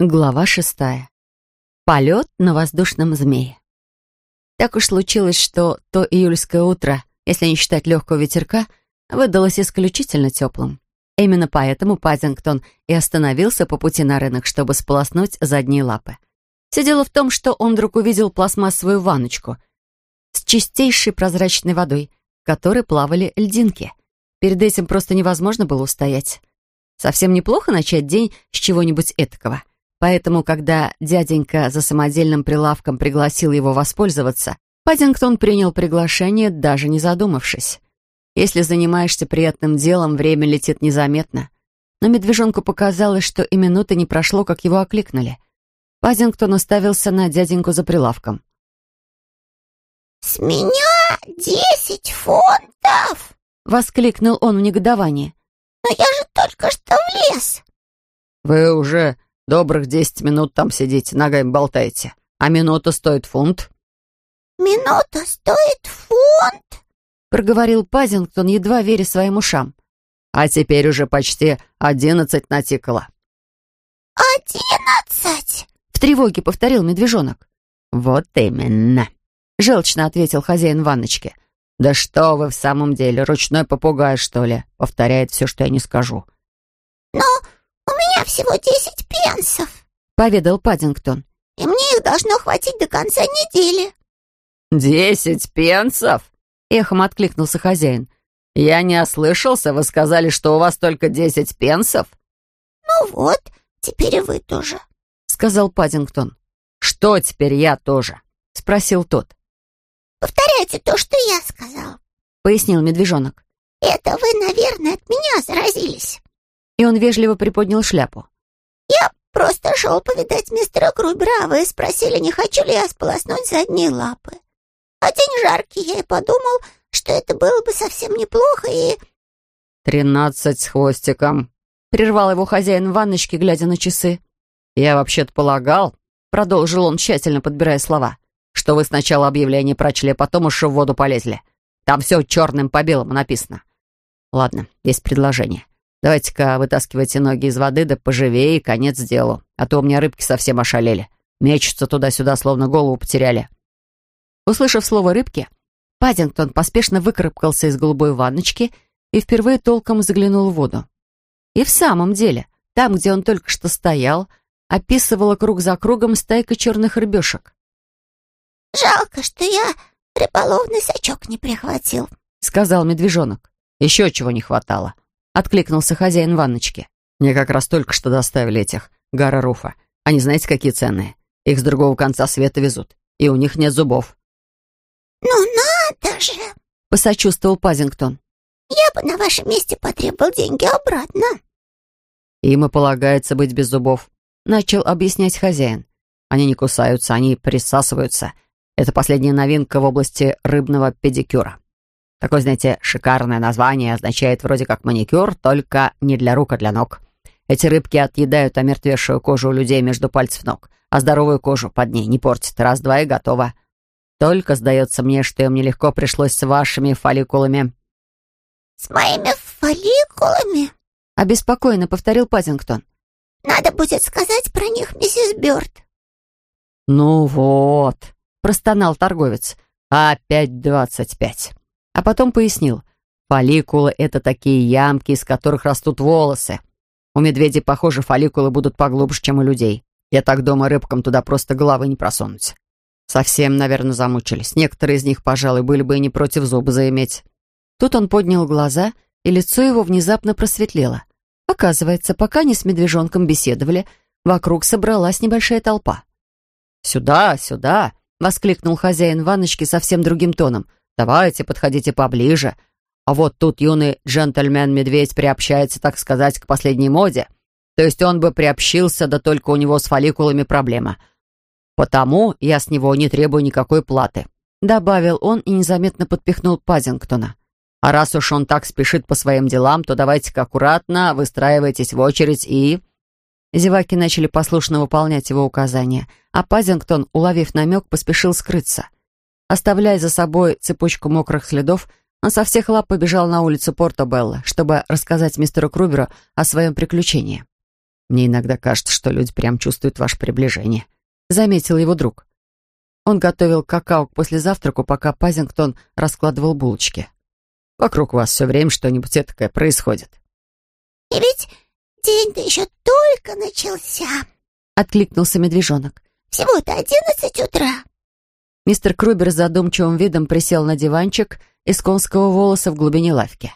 Глава шестая. Полет на воздушном змее. Так уж случилось, что то июльское утро, если не считать легкого ветерка, выдалось исключительно теплым. Именно поэтому Пазингтон и остановился по пути на рынок, чтобы сполоснуть задние лапы. Все дело в том, что он вдруг увидел пластмассовую ванночку с чистейшей прозрачной водой, в которой плавали льдинки. Перед этим просто невозможно было устоять. Совсем неплохо начать день с чего-нибудь этакого. Поэтому, когда дяденька за самодельным прилавком пригласил его воспользоваться, Паддингтон принял приглашение, даже не задумавшись. Если занимаешься приятным делом, время летит незаметно. Но медвежонку показалось, что и минуты не прошло, как его окликнули. Паддингтон уставился на дяденьку за прилавком. «С меня десять фунтов!» — воскликнул он в негодовании. «Но я же только что влез!» «Вы уже добрых десять минут там сидите, ногами болтаете, а минута стоит фунт». «Минута стоит фунт?» проговорил Пазингтон, едва веря своим ушам. «А теперь уже почти одиннадцать натикало». «Одиннадцать!» — в тревоге повторил медвежонок. «Вот именно», — желчно ответил хозяин ванночки. «Да что вы в самом деле, ручной попугай, что ли?» Повторяет все, что я не скажу. «Но всего десять пенсов», — поведал Паддингтон. «И мне их должно хватить до конца недели». «Десять пенсов?» Эхом откликнулся хозяин. «Я не ослышался, вы сказали, что у вас только десять пенсов?» «Ну вот, теперь и вы тоже», — сказал Паддингтон. «Что теперь я тоже?» — спросил тот. «Повторяйте то, что я сказал», — пояснил медвежонок. «Это вы, наверное, от меня заразились». И он вежливо приподнял шляпу. «Я просто шел повидать мистера Грубера, а вы спросили, не хочу ли я сполоснуть задние лапы. А день жаркий, я и подумал, что это было бы совсем неплохо и...» «Тринадцать с хвостиком», — прервал его хозяин ванночки, глядя на часы. «Я вообще-то полагал», — продолжил он, тщательно подбирая слова, «что вы сначала объявление прочли, а потом уж в воду полезли. Там все черным по белому написано. Ладно, есть предложение. Давайте-ка вытаскивайте ноги из воды, да поживее, конец делу. А то у меня рыбки совсем ошалели. Мечутся туда-сюда, словно голову потеряли». Услышав слово «рыбки», Паддингтон поспешно выкарабкался из голубой ванночки и впервые толком заглянул в воду. И в самом деле, там, где он только что стоял, описывала круг за кругом стайка черных рыбешек. «Жалко, что я рыболовный сачок не прихватил», — сказал медвежонок. «Еще чего не хватало», — откликнулся хозяин ванночки. «Мне как раз только что доставили этих, гара руфа. Они знаете, какие ценные? Их с другого конца света везут, и у них нет зубов. «Ну надо же!» — посочувствовал Пазингтон. «Я бы на вашем месте потребовал деньги обратно». «Им и полагается быть без зубов», — начал объяснять хозяин. «Они не кусаются, они присасываются. Это последняя новинка в области рыбного педикюра. Такое, знаете, шикарное название означает вроде как маникюр, только не для рук, а для ног. Эти рыбки отъедают омертвевшую кожу у людей между пальцев ног, а здоровую кожу под ней не портят. Раз-два и готово. Только сдается мне, что им нелегко пришлось с вашими фолликулами». «С моими фолликулами?» — обеспокоенно повторил Паттингтон. «Надо будет сказать про них миссис Бёрд». «Ну вот», — простонал торговец, — «опять двадцать пять». А потом пояснил, фолликулы — это такие ямки, из которых растут волосы. У медведей, похоже, фолликулы будут поглубже, чем у людей. Я так думаю, рыбкам туда просто головы не просунуть. Совсем, наверное, замучились. Некоторые из них, пожалуй, были бы и не против зуба заиметь. Тут он поднял глаза, и лицо его внезапно просветлело. Оказывается, пока они с медвежонком беседовали, вокруг собралась небольшая толпа. «Сюда, сюда!» — воскликнул хозяин ванночки совсем другим тоном. «Давайте, подходите поближе. А вот тут юный джентльмен-медведь приобщается, так сказать, к последней моде. То есть он бы приобщился, да только у него с фолликулами проблема — «Потому я с него не требую никакой платы», — добавил он и незаметно подпихнул Пазингтона. «А раз уж он так спешит по своим делам, то давайте-ка аккуратно выстраивайтесь в очередь и...» Зеваки начали послушно выполнять его указания, а Пазингтон, уловив намек, поспешил скрыться. Оставляя за собой цепочку мокрых следов, он со всех лап побежал на улицу Порто-Белло, чтобы рассказать мистеру Круберу о своем приключении. Мне иногда кажется, что люди прям чувствуют ваше приближение», — заметил его друг. Он готовил какао к послезавтраку, пока Пазингтон раскладывал булочки. «Вокруг вас все время что-нибудь этакое происходит». «И ведь день-то еще только начался», — откликнулся медвежонок. «Всего-то одиннадцать утра». Мистер Крубер с задумчивым видом присел на диванчик из конского волоса в глубине лавки.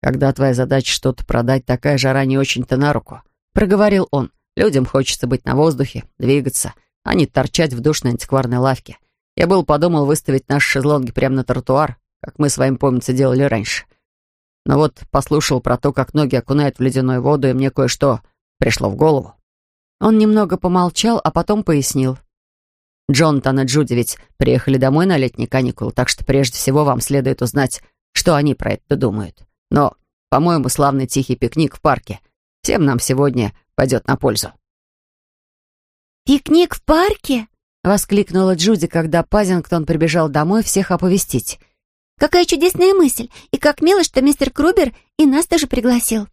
«Когда твоя задача что-то продать, такая жара не очень-то на руку», — проговорил он. «Людям хочется быть на воздухе, двигаться, а не торчать в душной антикварной лавке. Я был подумал выставить наши шезлонги прямо на тротуар, как мы с вами, помнится, делали раньше. Но вот послушал про то, как ноги окунают в ледяную воду, и мне кое-что пришло в голову». Он немного помолчал, а потом пояснил. Джонатан и Джуди ведь приехали домой на летние каникулы, так что прежде всего вам следует узнать, что они про это думают. Но, по-моему, славный тихий пикник в парке всем нам сегодня пойдет на пользу». «Пикник в парке?» — воскликнула Джуди, когда Пазингтон прибежал домой всех оповестить. «Какая чудесная мысль! И как мило, что мистер Крубер и нас тоже пригласил!»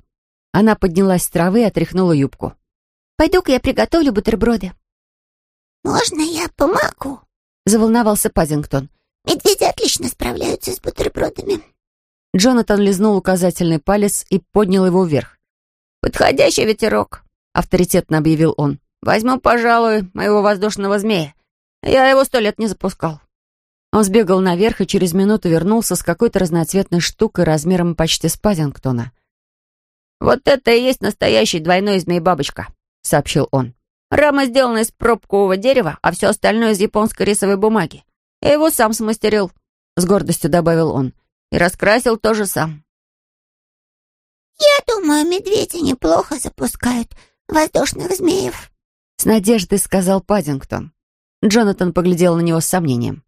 Она поднялась с травы и отряхнула юбку. «Пойду-ка я приготовлю бутерброды». «Можно я помогу?» — заволновался Пазингтон. «Медведи отлично справляются с бутербродами». Джонатан лизнул указательный палец и поднял его вверх. «Подходящий ветерок», — авторитетно объявил он. «Возьму, пожалуй, моего воздушного змея. Я его сто лет не запускал». Он сбегал наверх и через минуту вернулся с какой-то разноцветной штукой размером почти с Пазингтона. «Вот это и есть настоящий двойной змей-бабочка», — сообщил он. Рама сделана из пробкового дерева, а все остальное из японской рисовой бумаги. Я его сам смастерил», — с гордостью добавил он. «И раскрасил тоже сам». «Я думаю, медведи неплохо запускают воздушных змеев», — с надеждой сказал Паддингтон. Джонатан поглядел на него с сомнением.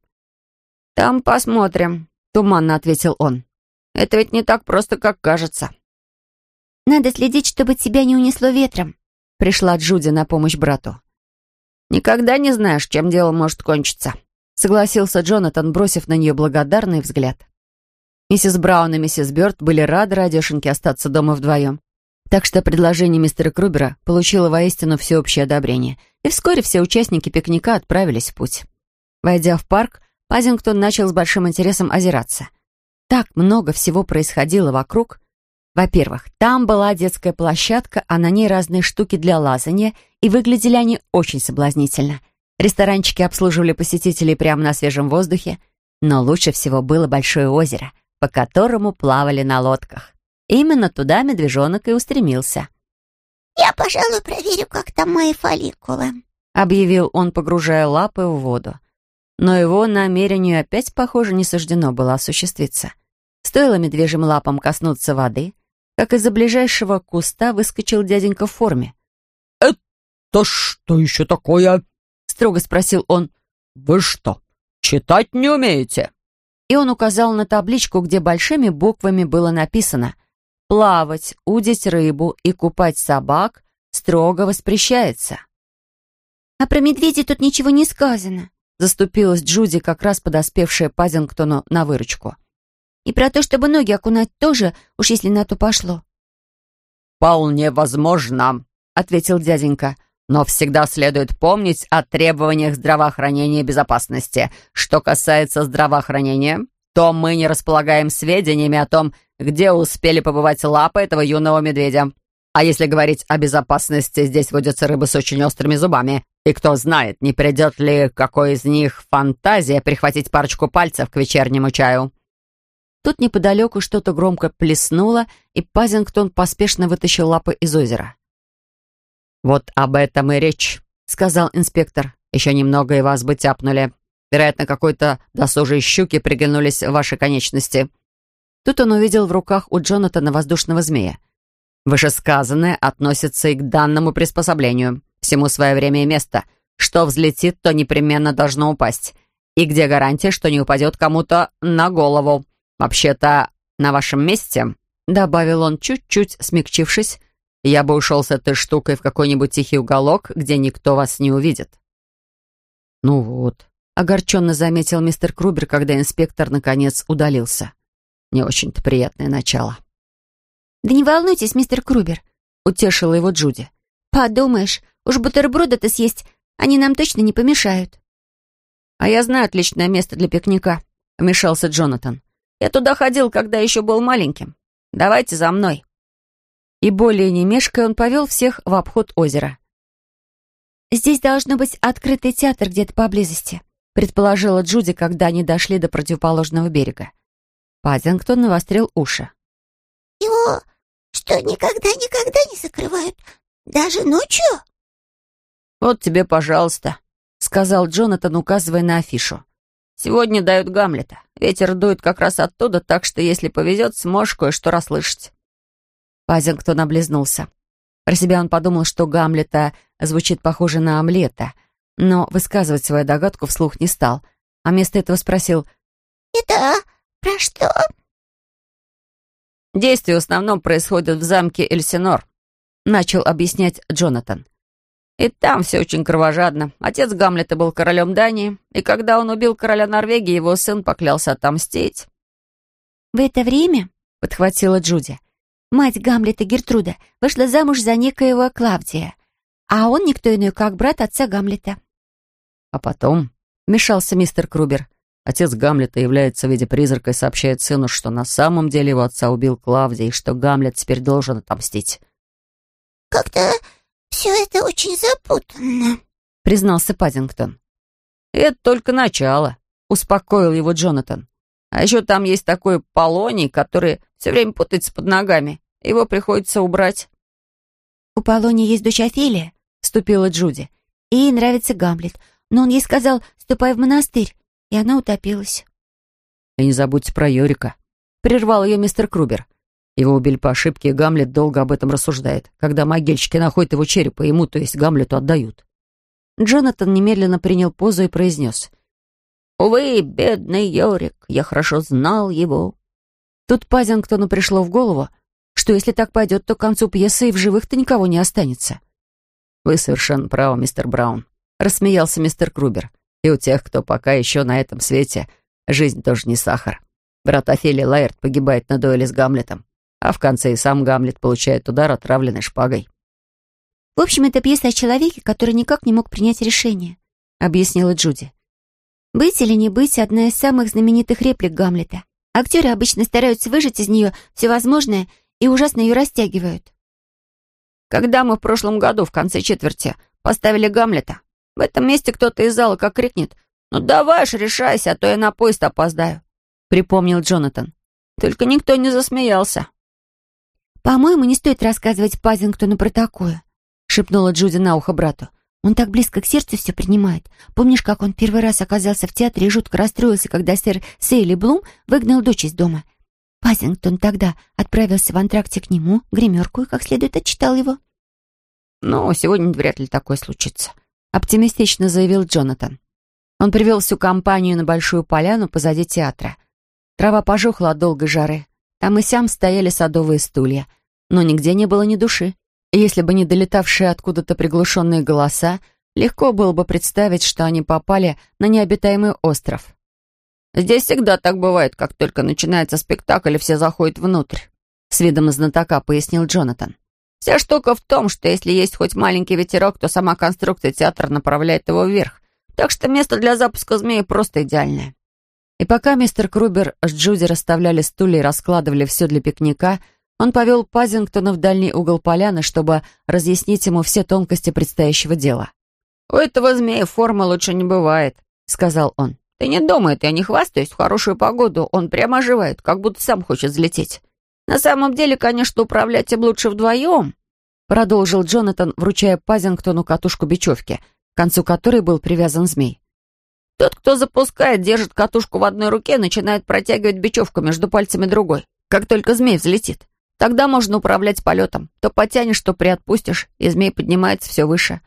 «Там посмотрим», — туманно ответил он. «Это ведь не так просто, как кажется». «Надо следить, чтобы тебя не унесло ветром», Пришла Джуди на помощь брату. «Никогда не знаешь, чем дело может кончиться», согласился Джонатан, бросив на нее благодарный взгляд. Миссис Браун и миссис Бёрд были рады радешеньке остаться дома вдвоем. Так что предложение мистера Крубера получило воистину всеобщее одобрение, и вскоре все участники пикника отправились в путь. Войдя в парк, Пазингтон начал с большим интересом озираться. Так много всего происходило вокруг, во-первых, там была детская площадка, а на ней разные штуки для лазания, и выглядели они очень соблазнительно. Ресторанчики обслуживали посетителей прямо на свежем воздухе, но лучше всего было большое озеро, по которому плавали на лодках. Именно туда медвежонок и устремился. «Я, пожалуй, проверю, как там мои фолликулы», — объявил он, погружая лапы в воду. Но его намерению опять, похоже, не суждено было осуществиться. Стоило медвежьим лапам коснуться воды — как из-за ближайшего куста выскочил дяденька в форме. «Это что еще такое?» — строго спросил он. «Вы что, читать не умеете?» И он указал на табличку, где большими буквами было написано «Плавать, удить рыбу и купать собак строго воспрещается». «А про медведей тут ничего не сказано», — заступилась Джуди, как раз подоспевшая Пазингтону на выручку. И про то, чтобы ноги окунать тоже, уж если на то пошло». «Вполне возможно», — ответил дяденька. «Но всегда следует помнить о требованиях здравоохранения и безопасности. Что касается здравоохранения, то мы не располагаем сведениями о том, где успели побывать лапы этого юного медведя. А если говорить о безопасности, здесь водятся рыбы с очень острыми зубами. И кто знает, не придет ли какой из них фантазия прихватить парочку пальцев к вечернему чаю». Тут неподалеку что-то громко плеснуло, и Пазингтон поспешно вытащил лапы из озера. «Вот об этом и речь», — сказал инспектор. «Еще немного, и вас бы тяпнули. Вероятно, какой-то досужей щуки приглянулись в ваши конечности». Тут он увидел в руках у Джонатана воздушного змея. «Вышесказанное относится и к данному приспособлению. Всему свое время и место. Что взлетит, то непременно должно упасть. И где гарантия, что не упадет кому-то на голову?» «Вообще-то, на вашем месте», — добавил он, чуть-чуть смягчившись, «я бы ушел с этой штукой в какой-нибудь тихий уголок, где никто вас не увидит». «Ну вот», — огорченно заметил мистер Крубер, когда инспектор, наконец, удалился. «Не очень-то приятное начало». «Да не волнуйтесь, мистер Крубер», — утешила его Джуди. Подумаешь, уж бутерброды-то съесть они нам точно не помешают. «А я знаю отличное место для пикника», — вмешался Джонатан. «Я туда ходил, когда еще был маленьким. Давайте за мной». И более не мешкая, он повел всех в обход озера. «Здесь должно быть открытый театр где-то поблизости», предположила Джуди, когда они дошли до противоположного берега. Паддингтон навострил уши. «Его что, никогда-никогда не закрывают? Даже ночью?» «Вот тебе, пожалуйста», — сказал Джонатан, указывая на афишу. «Сегодня дают Гамлета. Ветер дует как раз оттуда, так что, если повезет, сможешь кое-что расслышать». Пазингтон облизнулся. Про себя он подумал, что Гамлета звучит похоже на омлета, но высказывать свою догадку вслух не стал, а вместо этого спросил «Это про что?» «Действие в основном происходит в замке Эльсинор», — начал объяснять Джонатан. И там все очень кровожадно. Отец Гамлета был королем Дании, и когда он убил короля Норвегии, его сын поклялся отомстить. «В это время», — подхватила Джуди, «мать Гамлета Гертруда вышла замуж за некоего Клавдия, а он никто иной, как брат отца Гамлета». А потом вмешался мистер Крубер. Отец Гамлета является в виде призрака и сообщает сыну, что на самом деле его отца убил Клавдий, и что Гамлет теперь должен отомстить. «Как-то «Все это очень запутанно», — признался Паддингтон. «Это только начало», — успокоил его Джонатан. «А еще там есть такой Полоний, который все время путается под ногами. Его приходится убрать». «У Полонии есть дочь Офелия», — вступила Джуди. «И ей нравится Гамлет, но он ей сказал, ступай в монастырь, и она утопилась». «И не забудьте про Йорика», — прервал ее мистер Крубер. Его убили по ошибке, и Гамлет долго об этом рассуждает. Когда могильщики находят его череп, и ему, то есть Гамлету, отдают. Джонатан немедленно принял позу и произнес. «Увы, бедный Йорик, я хорошо знал его». Тут Пазингтону пришло в голову, что если так пойдет, то к концу пьесы и в живых-то никого не останется. «Вы совершенно правы, мистер Браун», — рассмеялся мистер Крубер. «И у тех, кто пока еще на этом свете, жизнь тоже не сахар. Брат Офелия Лайерт погибает на дуэли с Гамлетом а в конце и сам Гамлет получает удар отравленной шпагой. «В общем, это пьеса о человеке, который никак не мог принять решение», — объяснила Джуди. «Быть или не быть — одна из самых знаменитых реплик Гамлета. Актеры обычно стараются выжать из нее все возможное и ужасно ее растягивают». «Когда мы в прошлом году в конце четверти поставили Гамлета, в этом месте кто-то из зала как крикнет «Ну давай ж, решайся, а то я на поезд опоздаю», — припомнил Джонатан. Только никто не засмеялся. «По-моему, не стоит рассказывать Пазингтону про такое», — шепнула Джуди на ухо брату. «Он так близко к сердцу все принимает. Помнишь, как он первый раз оказался в театре и жутко расстроился, когда сэр Сейли Блум выгнал дочь из дома? Пазингтон тогда отправился в антракте к нему, гримерку, и как следует отчитал его». «Ну, сегодня вряд ли такое случится», — оптимистично заявил Джонатан. Он привел всю компанию на большую поляну позади театра. Трава пожухла от долгой жары. Там и сям стояли садовые стулья, но нигде не было ни души. И если бы не долетавшие откуда-то приглушенные голоса, легко было бы представить, что они попали на необитаемый остров. «Здесь всегда так бывает, как только начинается спектакль, и все заходят внутрь», с видом знатока пояснил Джонатан. «Вся штука в том, что если есть хоть маленький ветерок, то сама конструкция театра направляет его вверх, так что место для запуска змеи просто идеальное. И пока мистер Крубер с Джуди расставляли стулья и раскладывали все для пикника, он повел Пазингтона в дальний угол поляны, чтобы разъяснить ему все тонкости предстоящего дела. «У этого змея формы лучше не бывает», — сказал он. «Ты не думай, я не хвастаюсь, в хорошую погоду он прямо оживает, как будто сам хочет взлететь. На самом деле, конечно, управлять им лучше вдвоем», — продолжил Джонатан, вручая Пазингтону катушку бечевки, к концу которой был привязан змей. Тот, кто запускает, держит катушку в одной руке, начинает протягивать бечевку между пальцами другой, как только змей взлетит. Тогда можно управлять полетом. То потянешь, то приотпустишь, и змей поднимается все выше.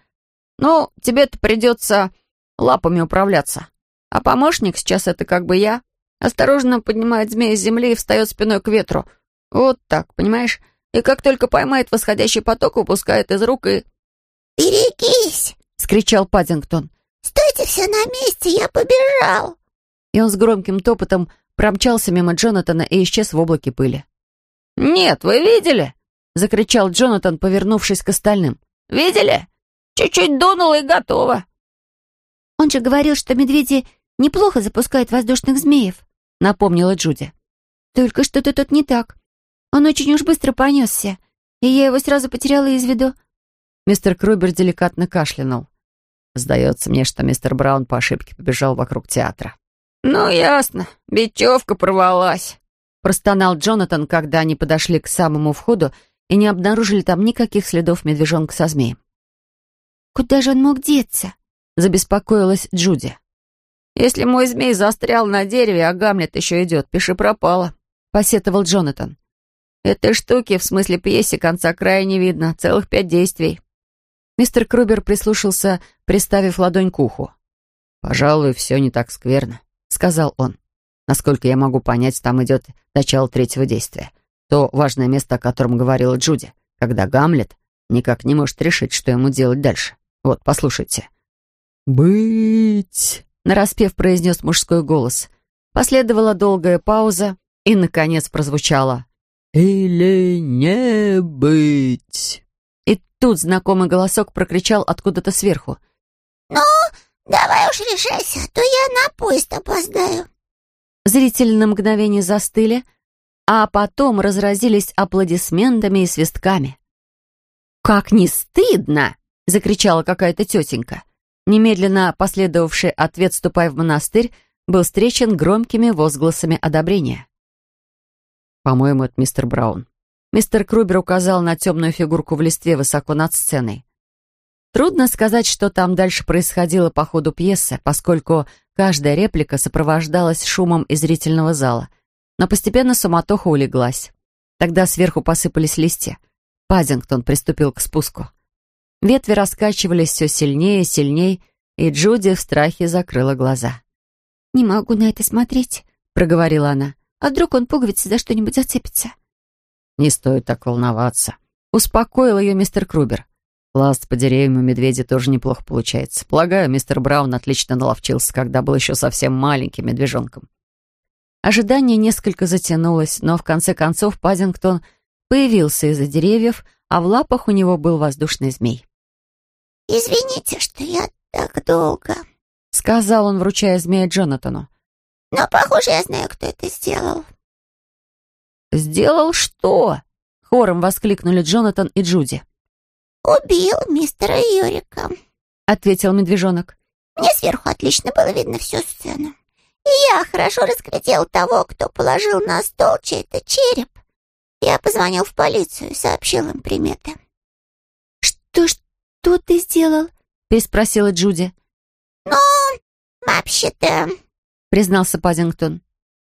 Ну, тебе-то придется лапами управляться. А помощник, сейчас это как бы я, осторожно поднимает змея с земли и встает спиной к ветру. Вот так, понимаешь? И как только поймает восходящий поток, выпускает из рук и... «Берегись!» — скричал Паддингтон. «Стойте все на месте, я побежал!» И он с громким топотом промчался мимо Джонатана и исчез в облаке пыли. «Нет, вы видели?» — закричал Джонатан, повернувшись к остальным. Видели? Чуть-чуть дунуло и готово». «Он же говорил, что медведи неплохо запускают воздушных змеев», — напомнила Джуди. «Только что-то тут не так. Он очень уж быстро понесся, и я его сразу потеряла из виду». Мистер Крубер деликатно кашлянул. Сдается мне, что мистер Браун по ошибке побежал вокруг театра. «Ну, ясно. Бечевка порвалась», — простонал Джонатан, когда они подошли к самому входу и не обнаружили там никаких следов медвежонка со змеем. «Куда же он мог деться?» — забеспокоилась Джуди. «Если мой змей застрял на дереве, а Гамлет еще идет, пиши пропало», — посетовал Джонатан. «Этой штуки, в смысле пьесе, конца края не видно, целых пять действий». Мистер Крубер прислушался, приставив ладонь к уху. «Пожалуй, все не так скверно», — сказал он. «Насколько я могу понять, там идет начало третьего действия. То важное место, о котором говорила Джуди, когда Гамлет никак не может решить, что ему делать дальше. Вот, послушайте». «Быть!» — нараспев произнес мужской голос. Последовала долгая пауза, и, наконец, прозвучало «Или не быть!» Тут знакомый голосок прокричал откуда-то сверху. «Ну, давай уж решайся, а то я на поезд опоздаю». Зрители на мгновение застыли, а потом разразились аплодисментами и свистками. «Как не стыдно!» — закричала какая-то тетенька. Немедленно последовавший ответ «Ступай в монастырь» был встречен громкими возгласами одобрения. «По-моему, это мистер Браун». Мистер Крубер указал на темную фигурку в листве высоко над сценой. Трудно сказать, что там дальше происходило по ходу пьесы, поскольку каждая реплика сопровождалась шумом из зрительного зала. Но постепенно суматоха улеглась. Тогда сверху посыпались листья. Паддингтон приступил к спуску. Ветви раскачивались все сильнее и сильнее, и Джуди в страхе закрыла глаза. «Не могу на это смотреть», — проговорила она. «А вдруг он пуговицы за что-нибудь зацепится?» «Не стоит так волноваться», — успокоил ее мистер Крубер. «Ласт по деревьям у медведя тоже неплохо получается. Полагаю, мистер Браун отлично наловчился, когда был еще совсем маленьким медвежонком». Ожидание несколько затянулось, но в конце концов Паддингтон появился из-за деревьев, а в лапах у него был воздушный змей. «Извините, что я так долго», — сказал он, вручая змея Джонатану. «Но, похоже, я знаю, кто это сделал». «Сделал что?» — хором воскликнули Джонатан и Джуди. «Убил мистера Юрика», — ответил медвежонок. «Мне сверху отлично было видно всю сцену. И я хорошо разглядел того, кто положил на стол чей-то череп. Я позвонил в полицию и сообщил им приметы». «Что, что ты сделал?» — переспросила Джуди. «Ну, вообще-то...» — признался Паддингтон.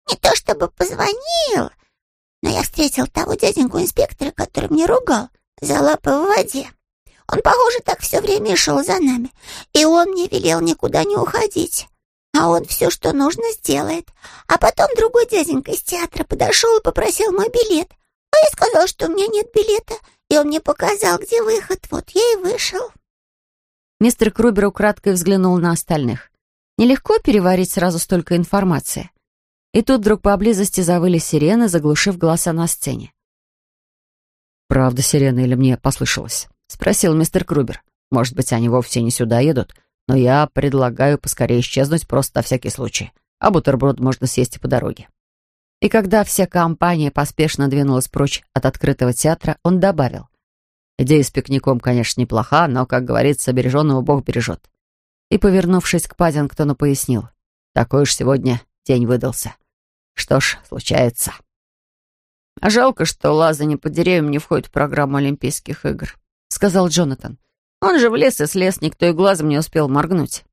«Не то чтобы позвонил, но я встретил того дяденьку-инспектора, который мне ругал за лапы в воде. Он, похоже, так все время шел за нами, и он мне велел никуда не уходить. А он все, что нужно, сделает. А потом другой дяденька из театра подошел и попросил мой билет. А я сказал, что у меня нет билета, и он мне показал, где выход. Вот я и вышел. Мистер Крубер украдкой взглянул на остальных. Нелегко переварить сразу столько информации. И тут вдруг поблизости завыли сирены, заглушив голоса на сцене. «Правда сирены или мне послышалось?» — спросил мистер Крубер. «Может быть, они вовсе не сюда едут, но я предлагаю поскорее исчезнуть просто на всякий случай, а бутерброд можно съесть и по дороге». И когда вся компания поспешно двинулась прочь от открытого театра, он добавил. «Идея с пикником, конечно, неплоха, но, как говорится, береженного Бог бережет». И, повернувшись к Паддингтону, пояснил. «Такой уж сегодня день выдался. Что ж, случается. А жалко, что лазание по деревьям не входит в программу Олимпийских игр, сказал Джонатан. Он же в лес и слез, никто и глазом не успел моргнуть.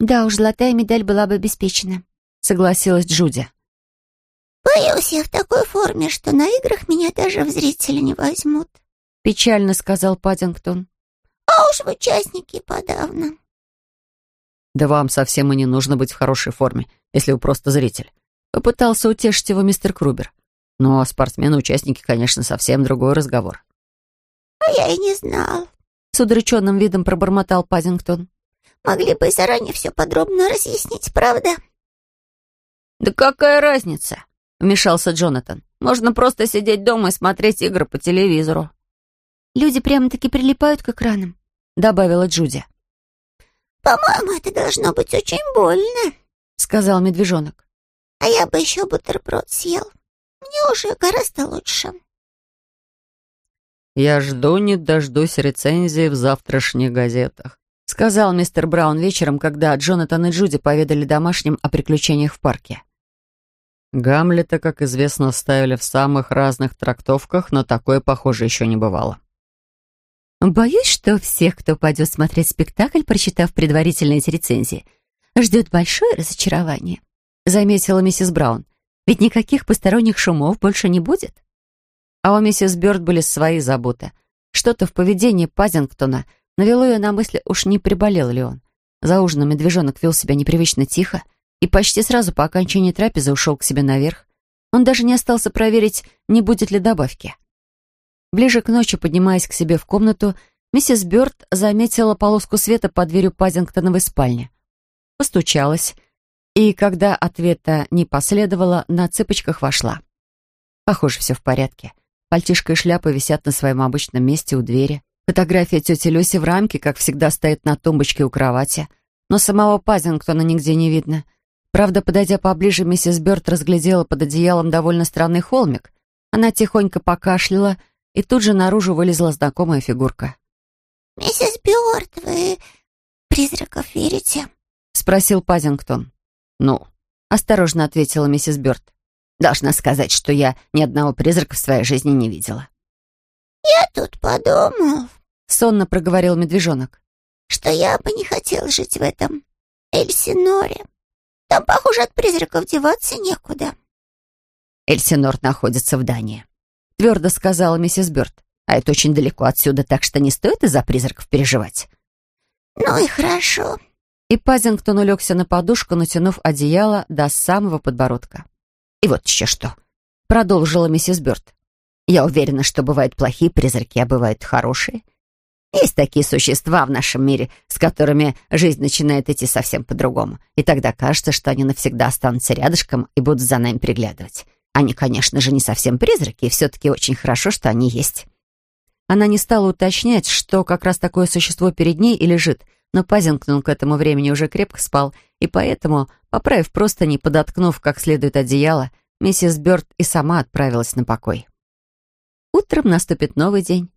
Да уж, золотая медаль была бы обеспечена, согласилась Джуди. Боюсь, я в такой форме, что на играх меня даже в зрители не возьмут, печально сказал Паддингтон. А уж в участники подавно. Да вам совсем и не нужно быть в хорошей форме, если вы просто зритель. Попытался утешить его мистер Крубер. Но спортсмены-участники, конечно, совсем другой разговор. «А я и не знал», — с удрученным видом пробормотал Паддингтон. «Могли бы заранее все подробно разъяснить, правда?» «Да какая разница?» — вмешался Джонатан. «Можно просто сидеть дома и смотреть игры по телевизору». Люди прямо-таки прилипают к экранам», — добавила Джуди. «По-моему, это должно быть очень больно», — сказал медвежонок. «А я бы еще бутерброд съел. Мне уже гораздо лучше». «Я жду не дождусь рецензии в завтрашних газетах», — сказал мистер Браун вечером, когда Джонатан и Джуди поведали домашним о приключениях в парке. Гамлета, как известно, ставили в самых разных трактовках, но такое, похоже, еще не бывало. Боюсь, что всех, кто пойдет смотреть спектакль, прочитав предварительные эти рецензии, ждет большое разочарование, заметила миссис Браун. Ведь никаких посторонних шумов больше не будет. А у миссис Бёрд были свои заботы. Что-то в поведении Пазингтона навело ее на мысли, уж не приболел ли он. За ужином медвежонок вел себя непривычно тихо и почти сразу по окончании трапезы ушел к себе наверх. Он даже не остался проверить, не будет ли добавки. Ближе к ночи, поднимаясь к себе в комнату, миссис Бёрд заметила полоску света под дверью Пазингтоновой спальни. Постучалась, и, когда ответа не последовало, на цыпочках вошла. Похоже, все в порядке. Пальтишко и шляпа висят на своем обычном месте у двери. Фотография тети Люси в рамке, как всегда, стоит на тумбочке у кровати. Но самого Пазингтона нигде не видно. Правда, подойдя поближе, миссис Бёрд разглядела под одеялом довольно странный холмик. Она тихонько покашляла и тут же наружу вылезла знакомая фигурка. «Миссис Бёрд, вы призраков верите?» — спросил Пазингтон. «Ну», — осторожно ответила миссис Бёрд. «Должна сказать, что я ни одного призрака в своей жизни не видела». «Я тут подумал», — сонно проговорил медвежонок, «что я бы не хотел жить в этом Эльсиноре. Там, похоже, от призраков деваться некуда». «Эльсинор находится в Дании», — твердо сказала миссис Бёрд. «А это очень далеко отсюда, так что не стоит из-за призраков переживать». «Ну и хорошо». И Пазингтон улегся на подушку, натянув одеяло до самого подбородка. «И вот еще что», — продолжила миссис Бёрд. «Я уверена, что бывают плохие призраки, а бывают хорошие. Есть такие существа в нашем мире, с которыми жизнь начинает идти совсем по-другому, и тогда кажется, что они навсегда останутся рядышком и будут за нами приглядывать. Они, конечно же, не совсем призраки, и все-таки очень хорошо, что они есть. Она не стала уточнять, что как раз такое существо перед ней и лежит, но Пазингтон к этому времени уже крепко спал, и поэтому, поправив простыни, подоткнув как следует одеяло, миссис Бёрд и сама отправилась на покой. Утром наступит новый день.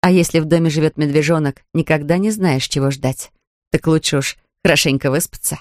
А если в доме живет медвежонок, никогда не знаешь, чего ждать. Так лучше уж хорошенько выспаться.